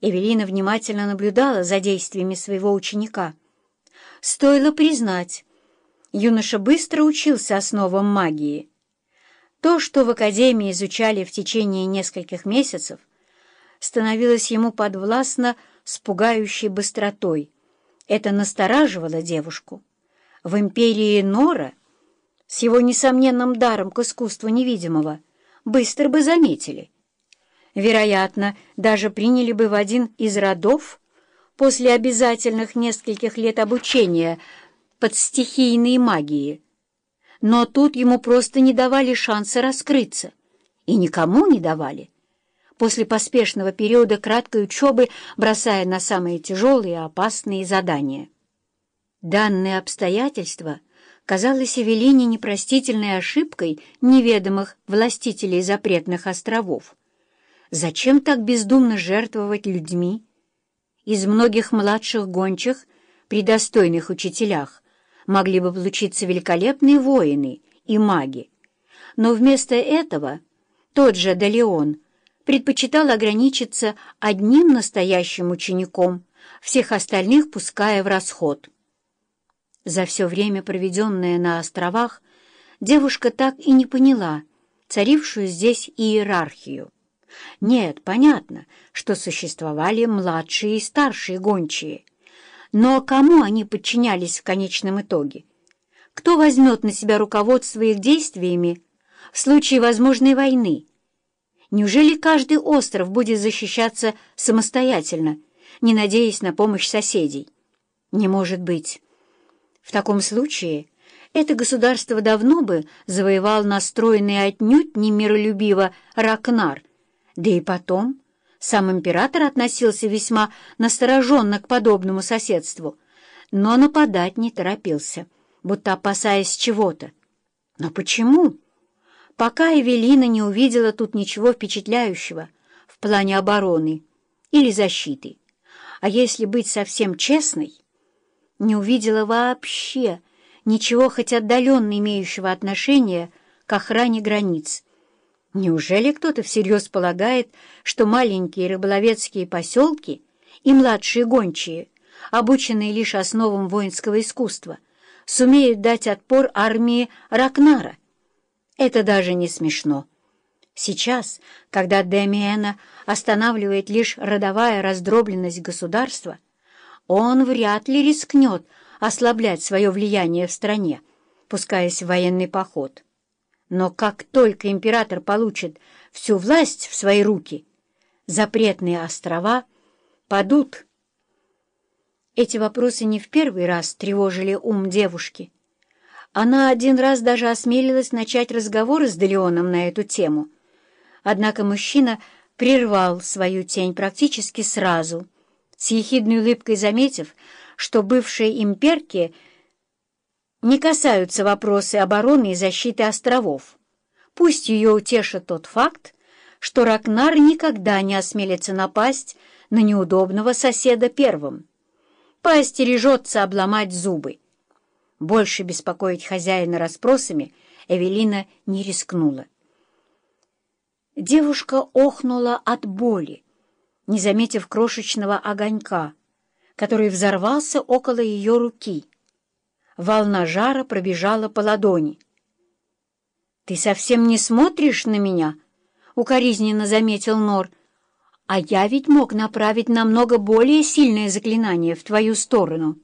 Эвелина внимательно наблюдала за действиями своего ученика. Стоило признать, юноша быстро учился основам магии. То, что в Академии изучали в течение нескольких месяцев, становилось ему подвластно с пугающей быстротой. Это настораживало девушку. В империи Нора, с его несомненным даром к искусству невидимого, быстро бы заметили. Вероятно, даже приняли бы в один из родов после обязательных нескольких лет обучения под стихийной магией. Но тут ему просто не давали шанса раскрыться. И никому не давали. После поспешного периода краткой учебы бросая на самые тяжелые и опасные задания. Данное обстоятельство казалось Эвелине непростительной ошибкой неведомых властителей запретных островов. Зачем так бездумно жертвовать людьми? Из многих младших гончих при достойных учителях могли бы получиться великолепные воины и маги. Но вместо этого тот же Далеон предпочитал ограничиться одним настоящим учеником, всех остальных пуская в расход. За все время, проведенное на островах, девушка так и не поняла царившую здесь иерархию. Нет, понятно, что существовали младшие и старшие гончие. Но кому они подчинялись в конечном итоге? Кто возьмет на себя руководство их действиями в случае возможной войны? Неужели каждый остров будет защищаться самостоятельно, не надеясь на помощь соседей? Не может быть. В таком случае это государство давно бы завоевал настроенный отнюдь не миролюбиво Ракнар — да и потом, сам император относился весьма настороженно к подобному соседству, но нападать не торопился, будто опасаясь чего-то. Но почему? Пока Эвелина не увидела тут ничего впечатляющего в плане обороны или защиты, а если быть совсем честной, не увидела вообще ничего хоть отдаленно имеющего отношения к охране границ, Неужели кто-то всерьез полагает, что маленькие рыболовецкие поселки и младшие гончие, обученные лишь основам воинского искусства, сумеют дать отпор армии Ракнара? Это даже не смешно. Сейчас, когда Демиэна останавливает лишь родовая раздробленность государства, он вряд ли рискнет ослаблять свое влияние в стране, пускаясь в военный поход. Но как только император получит всю власть в свои руки, запретные острова падут. Эти вопросы не в первый раз тревожили ум девушки. Она один раз даже осмелилась начать разговор с Делеоном на эту тему. Однако мужчина прервал свою тень практически сразу, с ехидной улыбкой заметив, что бывшие имперки — не касаются вопросы обороны и защиты островов. Пусть ее утешит тот факт, что Ракнар никогда не осмелится напасть на неудобного соседа первым. Поостережется обломать зубы. Больше беспокоить хозяина расспросами Эвелина не рискнула. Девушка охнула от боли, не заметив крошечного огонька, который взорвался около ее руки — волна жара пробежала по ладони. «Ты совсем не смотришь на меня?» — укоризненно заметил Нор. «А я ведь мог направить намного более сильное заклинание в твою сторону».